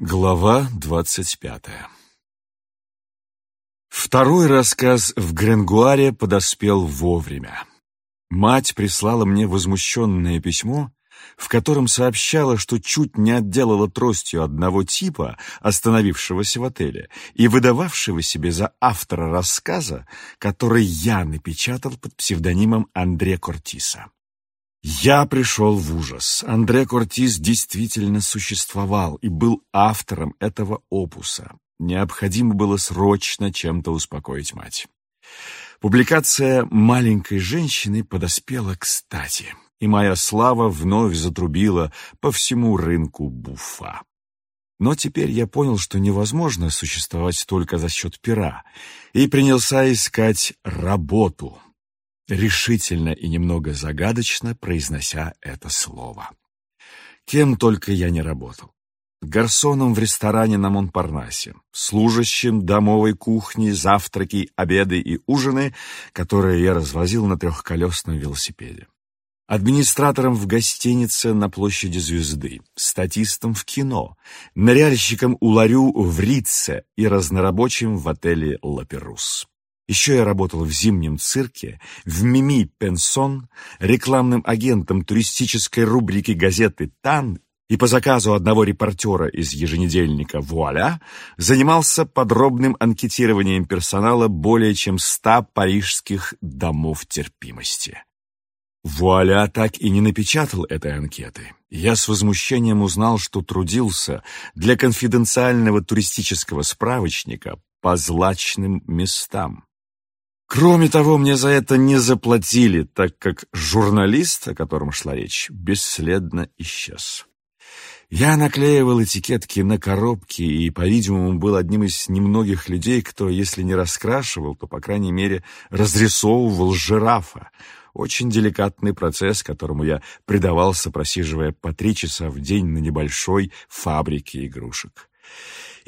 Глава двадцать пятая Второй рассказ в Гренгуаре подоспел вовремя. Мать прислала мне возмущенное письмо, в котором сообщала, что чуть не отделала тростью одного типа, остановившегося в отеле, и выдававшего себе за автора рассказа, который я напечатал под псевдонимом Андре Кортиса. Я пришел в ужас. Андре Кортис действительно существовал и был автором этого опуса. Необходимо было срочно чем-то успокоить мать. Публикация «Маленькой женщины» подоспела кстати, и моя слава вновь затрубила по всему рынку буфа. Но теперь я понял, что невозможно существовать только за счет пера, и принялся искать работу — решительно и немного загадочно произнося это слово. Кем только я не работал. Гарсоном в ресторане на Монпарнасе, служащим домовой кухни, завтраки, обеды и ужины, которые я развозил на трехколесном велосипеде. Администратором в гостинице на площади Звезды, статистом в кино, ныряльщиком у Ларю в Рице и разнорабочим в отеле «Лаперус». Еще я работал в зимнем цирке, в Мими Пенсон, рекламным агентом туристической рубрики газеты «Тан» и по заказу одного репортера из еженедельника «Вуаля» занимался подробным анкетированием персонала более чем ста парижских домов терпимости. Вуаля так и не напечатал этой анкеты. Я с возмущением узнал, что трудился для конфиденциального туристического справочника по злачным местам. Кроме того, мне за это не заплатили, так как журналист, о котором шла речь, бесследно исчез. Я наклеивал этикетки на коробки и, по-видимому, был одним из немногих людей, кто, если не раскрашивал, то, по крайней мере, разрисовывал жирафа. Очень деликатный процесс, которому я предавался, просиживая по три часа в день на небольшой фабрике игрушек.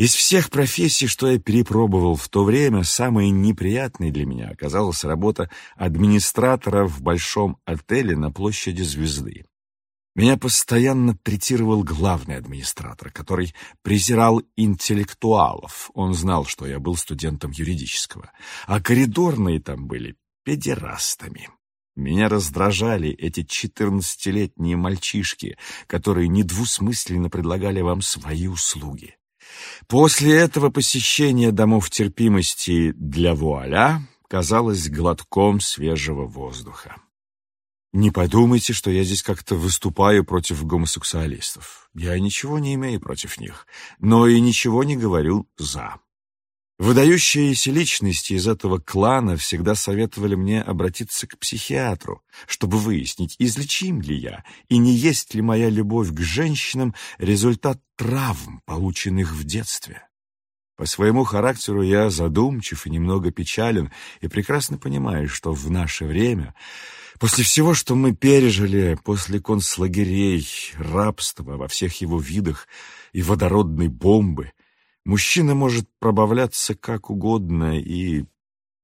Из всех профессий, что я перепробовал в то время, самой неприятной для меня оказалась работа администратора в большом отеле на площади Звезды. Меня постоянно третировал главный администратор, который презирал интеллектуалов. Он знал, что я был студентом юридического. А коридорные там были педерастами. Меня раздражали эти четырнадцатилетние мальчишки, которые недвусмысленно предлагали вам свои услуги. После этого посещение домов терпимости для вуаля казалось глотком свежего воздуха. Не подумайте, что я здесь как-то выступаю против гомосексуалистов. Я ничего не имею против них, но и ничего не говорю «за». Выдающиеся личности из этого клана всегда советовали мне обратиться к психиатру, чтобы выяснить, излечим ли я и не есть ли моя любовь к женщинам результат травм, полученных в детстве. По своему характеру я задумчив и немного печален, и прекрасно понимаю, что в наше время, после всего, что мы пережили, после концлагерей, рабства во всех его видах и водородной бомбы, Мужчина может пробавляться как угодно и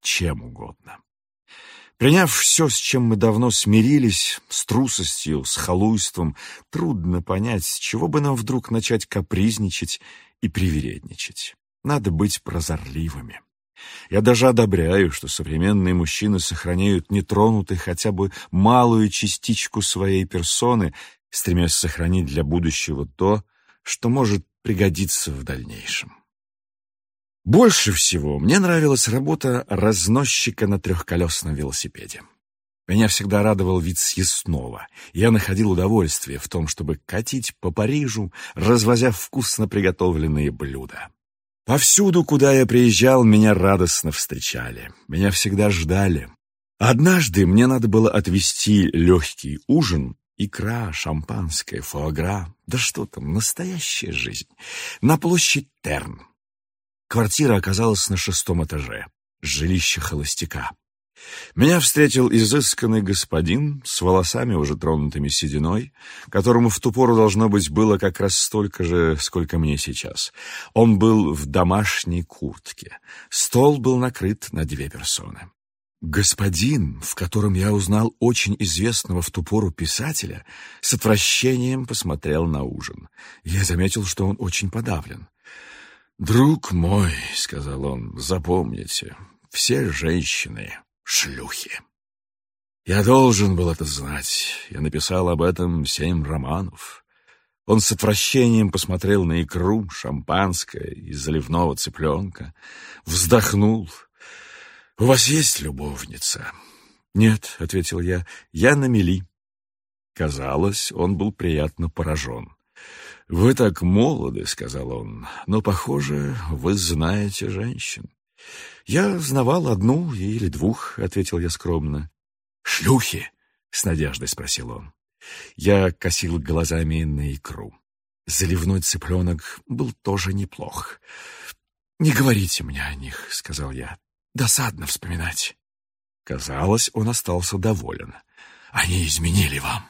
чем угодно. Приняв все, с чем мы давно смирились, с трусостью, с халуйством, трудно понять, с чего бы нам вдруг начать капризничать и привередничать. Надо быть прозорливыми. Я даже одобряю, что современные мужчины сохраняют нетронутой хотя бы малую частичку своей персоны, стремясь сохранить для будущего то, что может пригодиться в дальнейшем. Больше всего мне нравилась работа разносчика на трехколесном велосипеде. Меня всегда радовал вид съестного. Я находил удовольствие в том, чтобы катить по Парижу, развозя вкусно приготовленные блюда. Повсюду, куда я приезжал, меня радостно встречали. Меня всегда ждали. Однажды мне надо было отвезти легкий ужин Икра, шампанское, фуагра, да что там, настоящая жизнь. На площадь Терн. Квартира оказалась на шестом этаже. Жилище холостяка. Меня встретил изысканный господин с волосами, уже тронутыми сединой, которому в ту пору должно быть было как раз столько же, сколько мне сейчас. Он был в домашней куртке. Стол был накрыт на две персоны. Господин, в котором я узнал очень известного в ту пору писателя, с отвращением посмотрел на ужин. Я заметил, что он очень подавлен. «Друг мой», — сказал он, — «запомните, все женщины — шлюхи». Я должен был это знать. Я написал об этом семь романов. Он с отвращением посмотрел на икру, шампанское и заливного цыпленка, вздохнул — «У вас есть любовница?» «Нет», — ответил я, — «я на мели». Казалось, он был приятно поражен. «Вы так молоды», — сказал он, — «но, похоже, вы знаете женщин». «Я знавал одну или двух», — ответил я скромно. «Шлюхи?» — с надеждой спросил он. Я косил глазами на икру. Заливной цыпленок был тоже неплох. «Не говорите мне о них», — сказал я. Досадно вспоминать. Казалось, он остался доволен. Они изменили вам.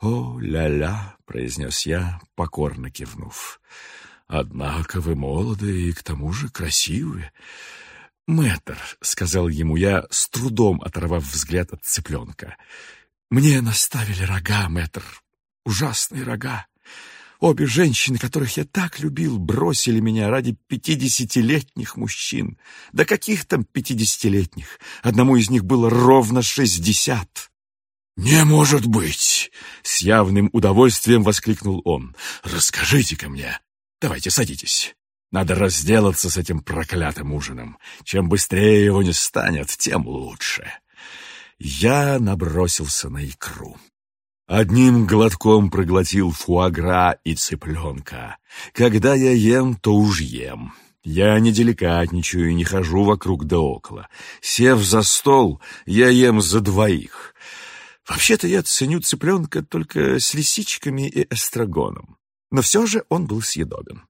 «О, ля-ля», — произнес я, покорно кивнув. «Однако вы молоды и к тому же красивы». «Мэтр», — сказал ему я, с трудом оторвав взгляд от цыпленка, — «мне наставили рога, мэтр, ужасные рога. Обе женщины, которых я так любил, бросили меня ради пятидесятилетних мужчин. Да каких там пятидесятилетних? Одному из них было ровно шестьдесят. «Не может быть!» — с явным удовольствием воскликнул он. «Расскажите-ка мне. Давайте садитесь. Надо разделаться с этим проклятым ужином. Чем быстрее его не станет, тем лучше». Я набросился на икру. Одним глотком проглотил фуагра и цыпленка. Когда я ем, то уж ем. Я не деликатничаю и не хожу вокруг да около. Сев за стол, я ем за двоих. Вообще-то я ценю цыпленка только с лисичками и эстрагоном. Но все же он был съедобен.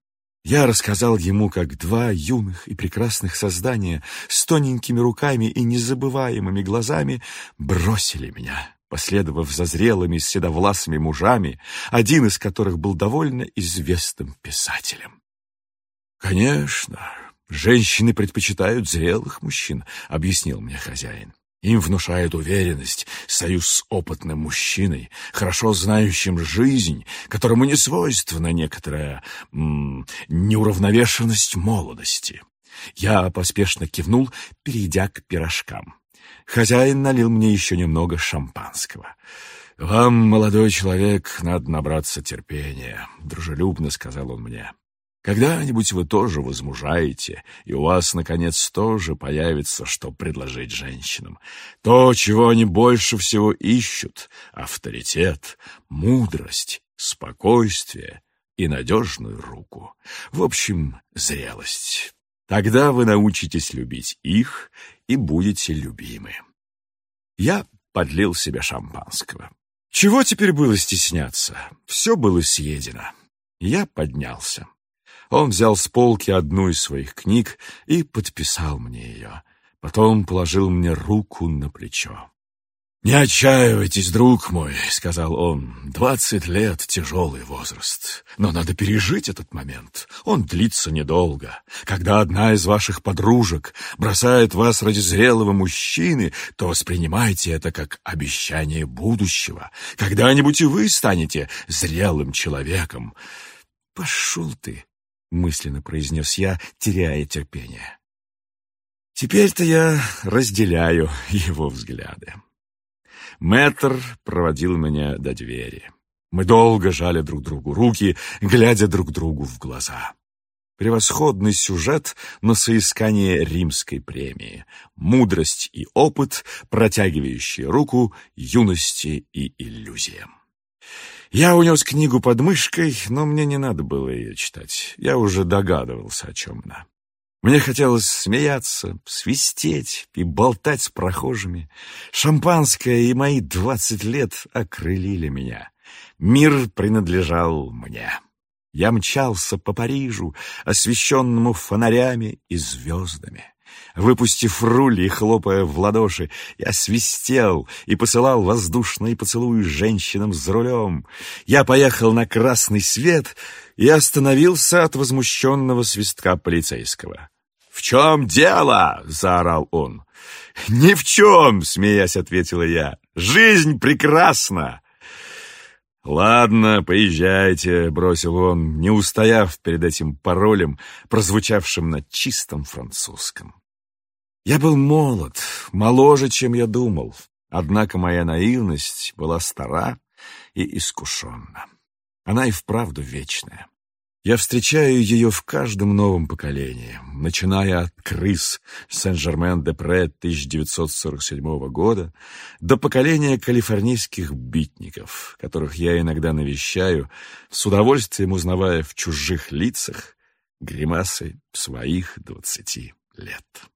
Я рассказал ему, как два юных и прекрасных создания с тоненькими руками и незабываемыми глазами бросили меня последовав за зрелыми седовласыми мужами, один из которых был довольно известным писателем. «Конечно, женщины предпочитают зрелых мужчин», — объяснил мне хозяин. Им внушает уверенность союз с опытным мужчиной, хорошо знающим жизнь, которому не свойственна некоторая м -м, неуравновешенность молодости. Я поспешно кивнул, перейдя к пирожкам. Хозяин налил мне еще немного шампанского. «Вам, молодой человек, надо набраться терпения», — дружелюбно сказал он мне. «Когда-нибудь вы тоже возмужаете, и у вас, наконец, тоже появится, что предложить женщинам. То, чего они больше всего ищут — авторитет, мудрость, спокойствие и надежную руку. В общем, зрелость». Тогда вы научитесь любить их и будете любимы. Я подлил себе шампанского. Чего теперь было стесняться? Все было съедено. Я поднялся. Он взял с полки одну из своих книг и подписал мне ее. Потом положил мне руку на плечо. «Не отчаивайтесь, друг мой», — сказал он. «Двадцать лет — тяжелый возраст. Но надо пережить этот момент. Он длится недолго. Когда одна из ваших подружек бросает вас ради зрелого мужчины, то воспринимайте это как обещание будущего. Когда-нибудь и вы станете зрелым человеком». «Пошел ты», — мысленно произнес я, теряя терпение. Теперь-то я разделяю его взгляды. Мэтр проводил меня до двери. Мы долго жали друг другу руки, глядя друг другу в глаза. Превосходный сюжет на соискание римской премии. Мудрость и опыт, протягивающие руку юности и иллюзиям. Я унес книгу под мышкой, но мне не надо было ее читать. Я уже догадывался, о чем она. Мне хотелось смеяться, свистеть и болтать с прохожими. Шампанское и мои двадцать лет окрылили меня. Мир принадлежал мне. Я мчался по Парижу, освещенному фонарями и звездами. Выпустив руль и хлопая в ладоши, я свистел и посылал воздушные поцелуи женщинам за рулем. Я поехал на красный свет и остановился от возмущенного свистка полицейского. «В чем дело?» — заорал он. «Ни в чем!» — смеясь ответила я. «Жизнь прекрасна!» «Ладно, поезжайте», — бросил он, не устояв перед этим паролем, прозвучавшим на чистом французском. Я был молод, моложе, чем я думал, однако моя наивность была стара и искушенна. Она и вправду вечная. Я встречаю ее в каждом новом поколении, начиная от крыс Сен-Жермен-де-Пре 1947 года до поколения калифорнийских битников, которых я иногда навещаю, с удовольствием узнавая в чужих лицах гримасы своих двадцати лет.